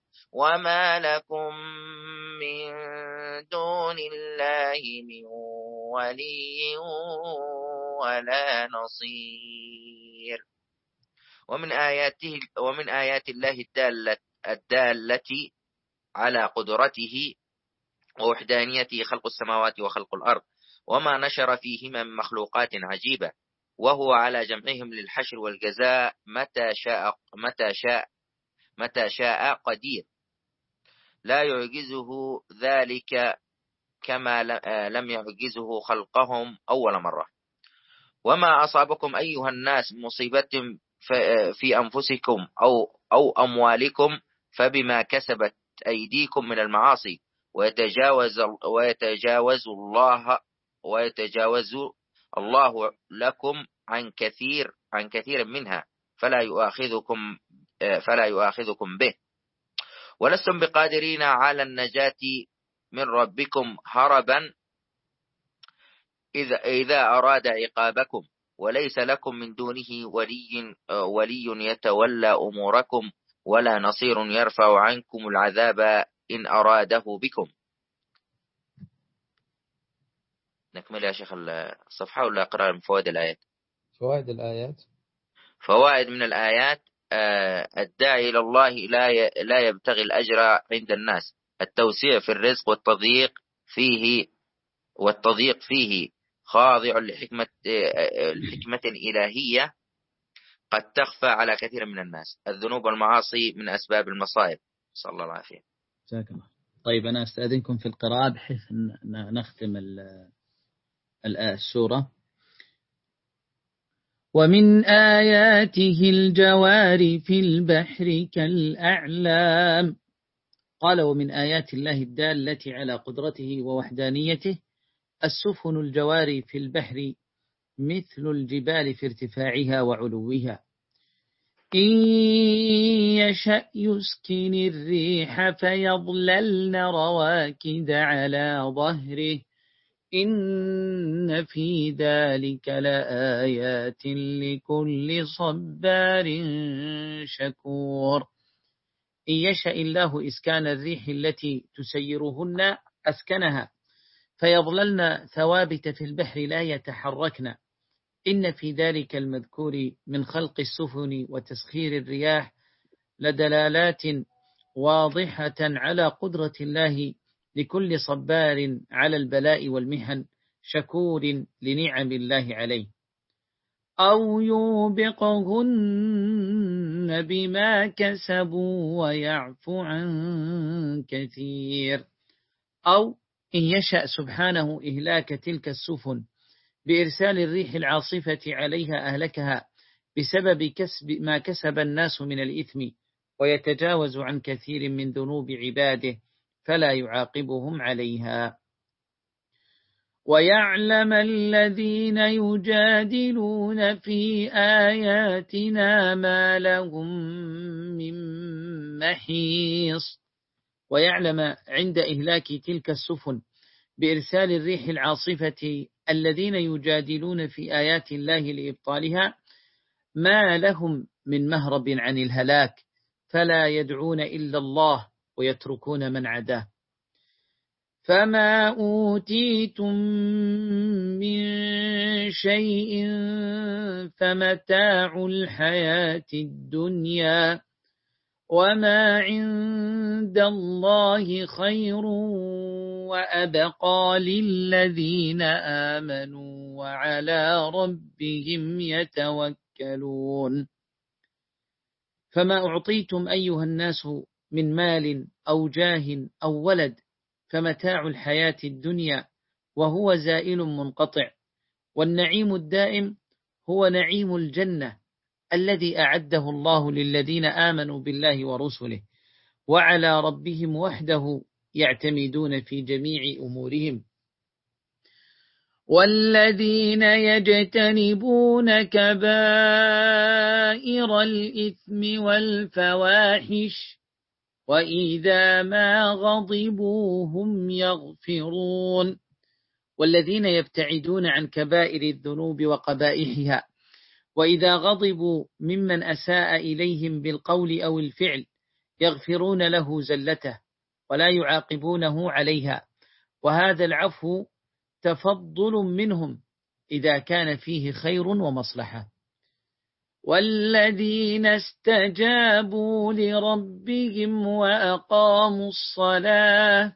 Speaker 5: وما لكم من دون الله من ولي ولا نصير ومن آياته ومن آيات الله الدالة الدالة على قدرته ووحدانيته خلق السماوات وخلق الأرض وما نشر فيهما من مخلوقات عجيبة وهو على جمعهم للحشر والجزاء متى شاء متى شاء متى شاء قدير لا يعجزه ذلك كما لم يعجزه خلقهم أول مرة. وما أصابكم أيها الناس مصيبة في أنفسكم أو, أو أموالكم فبما كسبت أيديكم من المعاصي. ويتجاوز, ويتجاوز الله ويتجاوز الله لكم عن كثير عن كثير منها. فلا يؤاخذكم فلا يؤاخذكم به. ولستم بقادرين على النجاة من ربكم هربا إذا, إذا أراد عقابكم. وليس لكم من دونه ولي, ولي يتولى أموركم ولا نصير يرفع عنكم العذاب إن أراده بكم. نكمل يا شيخ الصفحة ولا أقرأ من فوائد الآيات؟
Speaker 1: فوائد الآيات؟
Speaker 5: فوائد من الآيات الداعي إلى الله لا لا يبتغي الأجر عند الناس. التوسيع في الرزق والتضييق فيه والتضييق فيه خاضع لحكمة آه، لحكمة إلهية قد تخفى على كثير من الناس. الذنوب والمعاصي من أسباب المصائب. صلى الله العافية
Speaker 1: جزاك الله. طيب أنا أستأذنكم في القراءة بحيث نختم السورة. ومن آياته الجوار في البحر كالأعلام. قال ومن آيات الله الدالة على قدرته ووحدانيته السفن الجوار في البحر مثل الجبال في ارتفاعها وعلوها. إن يشأ يسكن الريح فيضللن رواكد على ظهره. إن في ذلك لآيات لكل صبار شكور. إن يشأ الله إسكان الريح التي تسيرهن أسكنها فيظللن ثوابت في البحر لا يتحركن. إن في ذلك المذكور من خلق السفن وتسخير الرياح لدلالات واضحة على قدرة الله لكل صبار على البلاء والمحن شكور لنعم الله عليه. أو يوبقهن بما كسبوا ويعفو عن كثير. أو إن يشأ سبحانه إهلاك تلك السفن بإرسال الريح العاصفة عليها أهلكها بسبب كسب ما كسب الناس من الإثم ويتجاوز عن كثير من ذنوب عباده. فلا يعاقبهم عليها. ويعلم الذين يجادلون في آياتنا ما لهم من محيص. ويعلم عند إهلاك تلك السفن بإرسال الريح العاصفة الذين يجادلون في آيات الله لإبطالها ما لهم من مهرب عن الهلاك. فلا يدعون إلا الله. ويتركون من عداه. فما أوتيتم من شيء فمتاع الحياة الدنيا وما عند الله خير وأبقى للذين آمنوا وعلى ربهم يتوكلون. فما أعطيتم أيها الناس من مال أو جاه أو ولد فمتاع الحياة الدنيا وهو زائل منقطع. والنعيم الدائم هو نعيم الجنة الذي أعده الله للذين آمنوا بالله ورسله وعلى ربهم وحده يعتمدون في جميع أمورهم. والذين يجتنبون كبائر الإثم والفواحش وإذا ما غضبوا هم يغفرون والذين يبتعدون عن كبائر الذنوب وقبائحها وإذا غضبوا ممن أساء إليهم بالقول أو الفعل يغفرون له زلته ولا يعاقبونه عليها وهذا العفو تفضل منهم إذا كان فيه خير ومصلحة والذين استجابوا لربهم وأقاموا الصلاة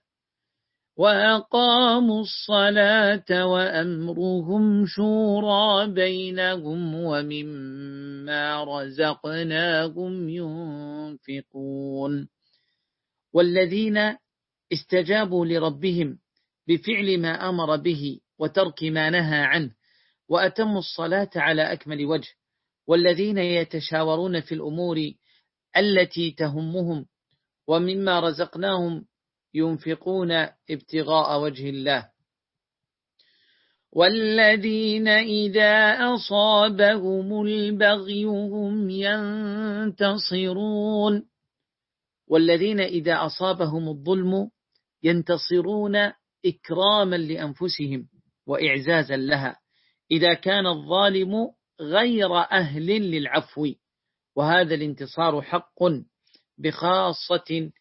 Speaker 1: وأقاموا الصلاة وأمرهم شورى بينهم ومما رزقناهم ينفقون. والذين استجابوا لربهم بفعل ما أمر به وترك ما نهى عنه وأتموا الصلاة على أكمل وجه. والذين يتشاورون في الأمور التي تهمهم ومما رزقناهم ينفقون ابتغاء وجه الله. والذين إذا أصابهم البغي هم ينتصرون. والذين إذا أصابهم الظلم ينتصرون إكراما لأنفسهم وإعزازا لها. إذا كان الظالم غير أهل للعفو وهذا الانتصار حق بخاصة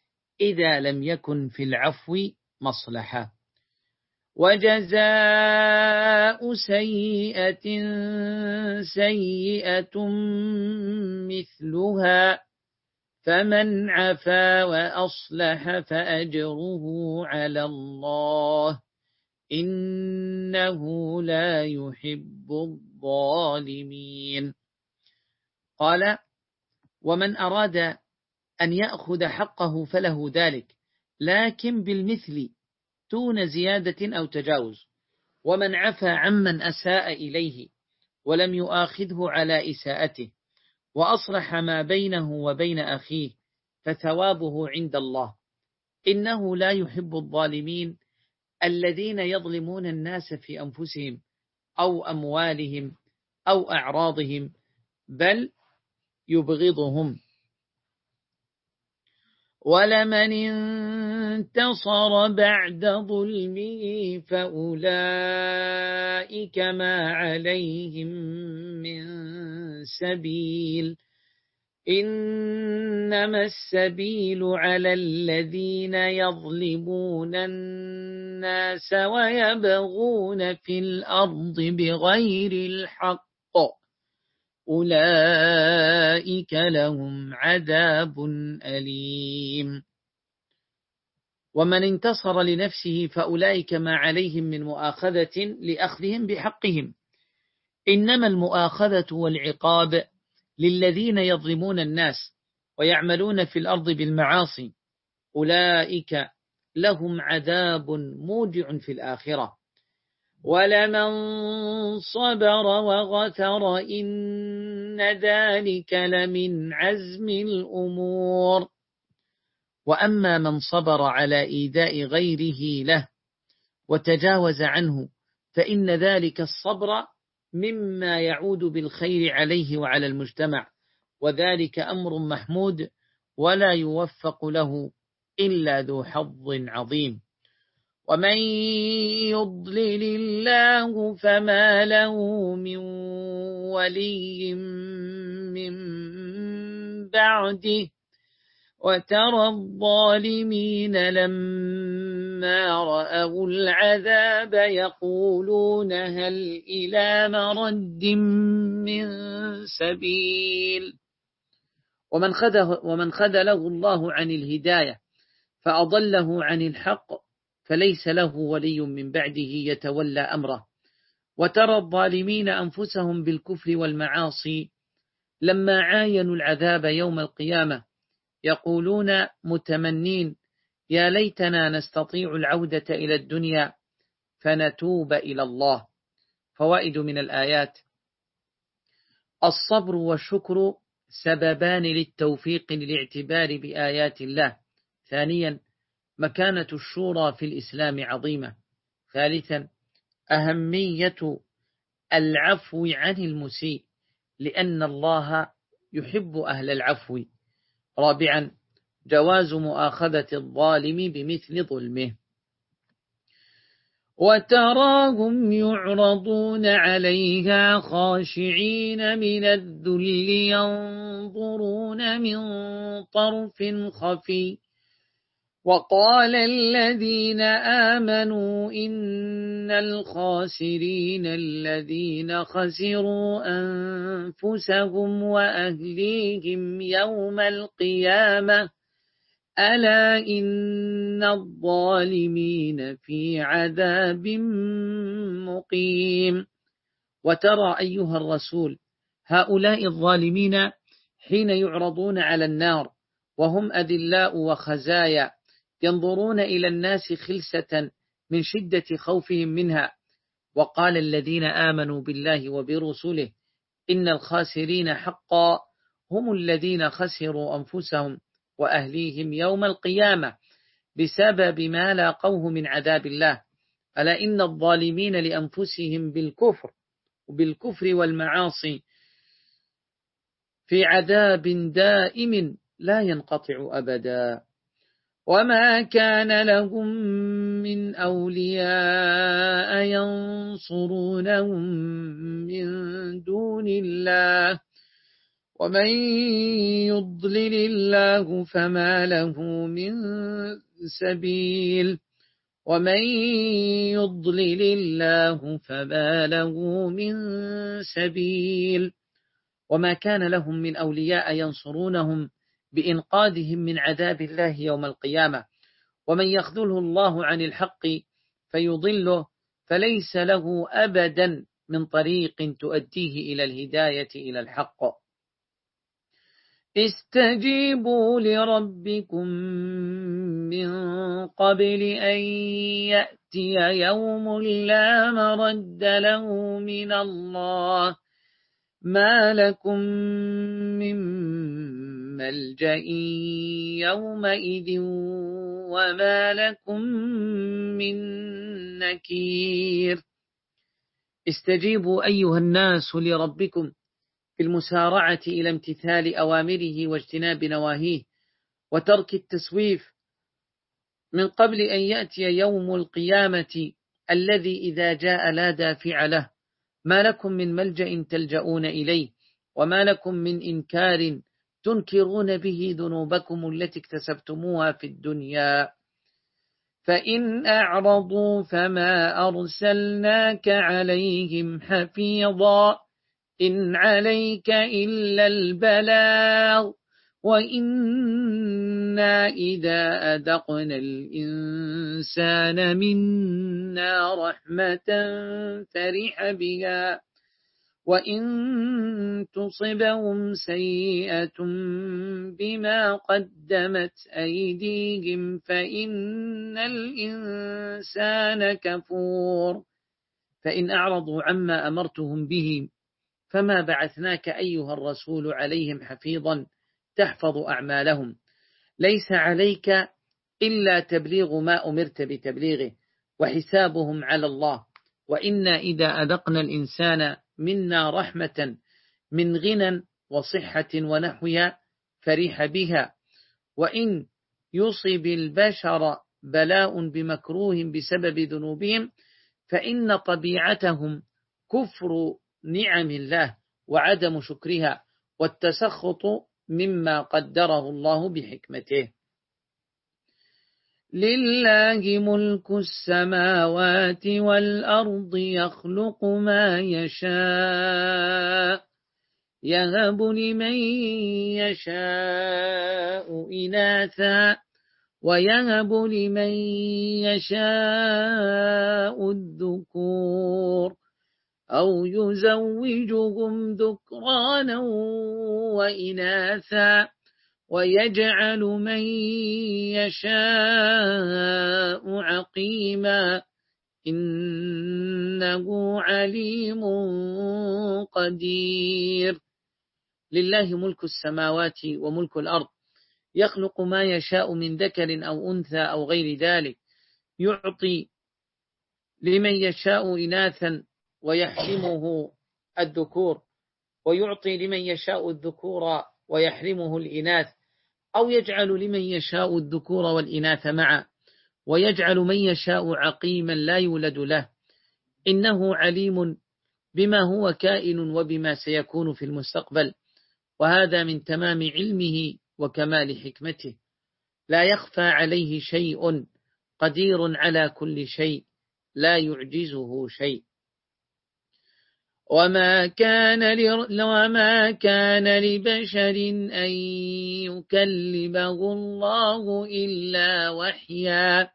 Speaker 1: إذا لم يكن في العفو مصلحة. وجزاء سيئة سيئة مثلها فمن عفا وأصلح فأجره على الله إنه لا يحب قال ومن أراد أن يأخذ حقه فله ذلك لكن بالمثل دون زيادة أو تجاوز. ومن عفى عمن أساء إليه ولم يؤاخذه على إساءته وأصلح ما بينه وبين أخيه فثوابه عند الله. إنه لا يحب الظالمين الذين يظلمون الناس في أنفسهم أو أموالهم أو أعراضهم بل يبغضهم. ولمن انتصر بعد ظلمه فأولئك ما عليهم من سبيل. إنما السبيل على الذين يظلمون الناس ويبغون في الأرض بغير الحق. أولئك لهم عذاب أليم. ومن انتصر لنفسه فأولئك ما عليهم من مؤاخذة لأخذهم بحقهم. إنما المؤاخذة والعقاب للذين يظلمون الناس ويعملون في الأرض بالمعاصي أولئك لهم عذاب موجع في الآخرة. ولمن صبر وغفر إن ذلك لمن عزم الأمور. وأما من صبر على إيذاء غيره له وتجاوز عنه فإن ذلك الصبر مما يعود بالخير عليه وعلى المجتمع وذلك أمر محمود ولا يوفق له إلا ذو حظ عظيم. ومن يضلل الله فما له من ولي من بعده وترى الظالمين لما رأوا العذاب يقولون هل إلى مرد من سبيل. ومن خذله, ومن خذله الله عن الهداية فأضله عن الحق فليس له ولي من بعده يتولى أمره. وترى الظالمين أنفسهم بالكفر والمعاصي لما عاينوا العذاب يوم القيامة يقولون متمنين يا ليتنا نستطيع العودة إلى الدنيا فنتوب إلى الله. فوائد من الآيات. الصبر والشكر سببان للتوفيق للاعتبار بآيات الله. ثانيا مكانة الشورى في الإسلام عظيمة. ثالثا أهمية العفو عن المسيء لأن الله يحب أهل العفو. رابعا جواز مؤاخذة الظالم بمثل ظلمه. وتراهم يعرضون عليها خاشعين من الذل ينظرون من طرف خفي. وقال الذين آمنوا إن الخاسرين الذين خسروا أنفسهم وأهليهم يوم القيامة ألا إن الظالمين في عذاب مقيم وترى أيها الرسول هؤلاء الظالمين حين يعرضون على النار وهم أذلاء وخزايا ينظرون إلى الناس خلسة من شدة خوفهم منها وقال الذين آمنوا بالله وبرسله إن الخاسرين حقا هم الذين خسروا أنفسهم وأهليهم يوم القيامة بسبب ما لاقوه من عذاب الله. ألا إن الظالمين لأنفسهم بالكفر وبالكفر والمعاصي في عذاب دائم لا ينقطع أبدا. وما كان لهم من أولياء ينصرونهم من دون الله. ومن يضلل الله فما له من سبيل ومن يضلل الله فما له من سبيل وما كان لهم من أولياء ينصرونهم بإنقاذهم من عذاب الله يوم القيامة. ومن يخذله الله عن الحق فيضله فليس له أبدا من طريق تؤديه إلى الهداية إلى الحق. استجيبوا لربكم من قبل أن يأتي يوم لا مرد له من الله. ما لكم من ملجأ يومئذ وما لكم من نكير. استجيبوا أيها الناس لربكم. في المسارعة إلى امتثال أوامره واجتناب نواهيه وترك التسويف من قبل أن يأتي يوم القيامة الذي إذا جاء لا دافع له. ما لكم من ملجأ تلجؤون إليه وما لكم من إنكار تنكرون به ذنوبكم التي اكتسبتموها في الدنيا. فإن أعرضوا فما أرسلناك عليهم حفيظا. إن عليك إلا البلاغ وإنا إذا أذقنا الإنسان منا رحمة فرح بها وإن تصبهم سيئة بما قدمت أيديهم فإن الإنسان كفور فإن أعرضوا عما أمرتهم به فما بعثناك أيها الرسول عليهم حفيظا تحفظ أعمالهم. ليس عليك إلا تبليغ ما أمرت بتبليغه وحسابهم على الله. وإنا إذا أذقنا الإنسان منا رحمة من غنى وصحة ونحوها فرح بها. وإن يصب البشر بلاء بمكروه بسبب ذنوبهم فإن طبيعتهم كفر نعم الله وعدم شكرها والتسخط مما قدره الله بحكمته. لله ملك السماوات والأرض يخلق ما يشاء يهب لمن يشاء إناثا ويهب لمن يشاء الذكور. أو يزوجهم ذكرانا وإناثا ويجعل من يشاء عقيما إنه عليم قدير. لله ملك السماوات وملك الأرض. يخلق ما يشاء من ذكر أو أنثى أو غير ذلك. يعطي لمن يشاء إناثا ويحرمه الذكور ويعطي لمن يشاء الذكور ويحرمه الإناث أو يجعل لمن يشاء الذكور والإناث معا ويجعل من يشاء عقيما لا يولد له إنه عليم بما هو كائن وبما سيكون في المستقبل وهذا من تمام علمه وكمال حكمته. لا يخفى عليه شيء قدير على كل شيء لا يعجزه شيء. وما كان وما كان لبشر أن يكلمه الله إلا وحيا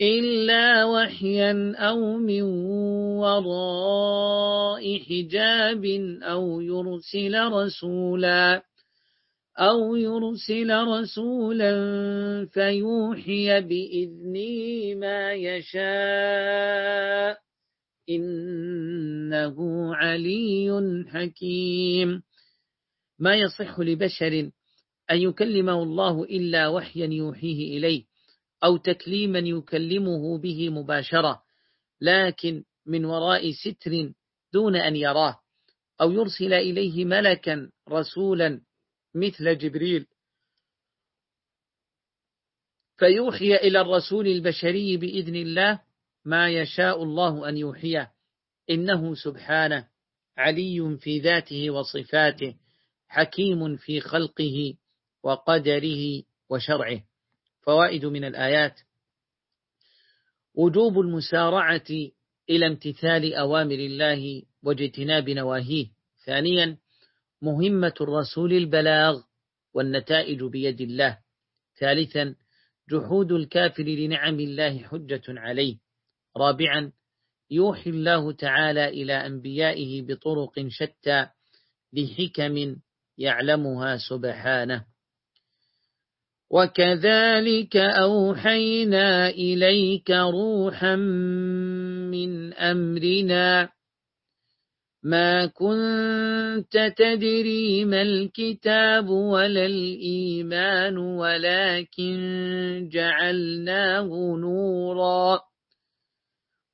Speaker 1: إلا وحيا أو من وراء حجاب أو يرسل رسولا أو يرسل رسولا فيوحي بإذنه ما يشاء إنه علي حكيم. ما يصح لبشر أن يكلمه الله إلا وحيا يوحيه إليه أو تكليما يكلمه به مباشرة لكن من وراء ستر دون أن يراه أو يرسل إليه ملكا رسولا مثل جبريل. فيوحي إلى الرسول البشري بإذن الله ما يشاء الله أن يوحيه. إنه سبحانه علي في ذاته وصفاته حكيم في خلقه وقدره وشرعه. فوائد من الآيات وجوب المسارعة إلى امتثال أوامر الله واجتناب نواهيه. ثانيا مهمة الرسول البلاغ والنتائج بيد الله. ثالثا جحود الكافر لنعم الله حجة عليه. رابعا يوحي الله تعالى إلى أنبيائه بطرق شتى لحكم يعلمها سبحانه. وكذلك أوحينا إليك روحا من أمرنا. ما كنت تدري ما الكتاب ولا الإيمان ولكن جعلناه نورا.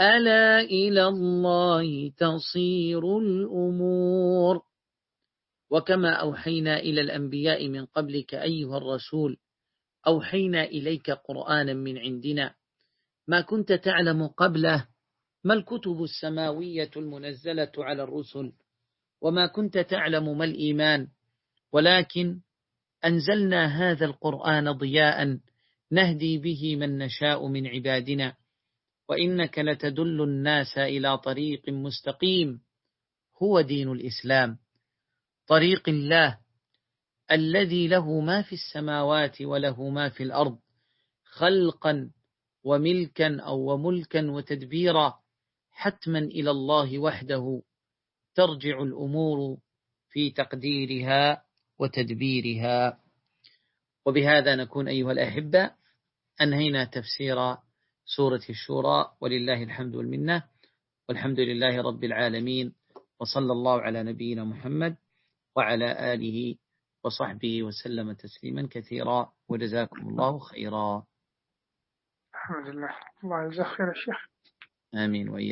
Speaker 1: ألا إلى الله تصير الأمور. وكما أوحينا إلى الأنبياء من قبلك أيها الرسول أوحينا إليك قرآنا من عندنا ما كنت تعلم قبله ما الكتب السماوية المنزلة على الرسل وما كنت تعلم ما الإيمان ولكن أنزلنا هذا القرآن ضياء نهدي به من نشاء من عبادنا. وإنك لتدل الناس إلى طريق مستقيم. هو دين الإسلام. طريق الله الذي له ما في السماوات وله ما في الأرض خلقا وملكا أو وملكا وتدبيرا حتما إلى الله وحده. ترجع الأمور في تقديرها وتدبيرها. وبهذا نكون أيها الأحبة أنهينا تفسير سورة الشورى ولله الحمد والمنة والحمد لله رب العالمين وصلى الله على نبينا محمد وعلى آله وصحبه وسلم تسليما كثيرا وجزاكم الله خيرا.
Speaker 3: الحمد لله. الله يجزاك خير الشيخ
Speaker 1: آمين. وإياك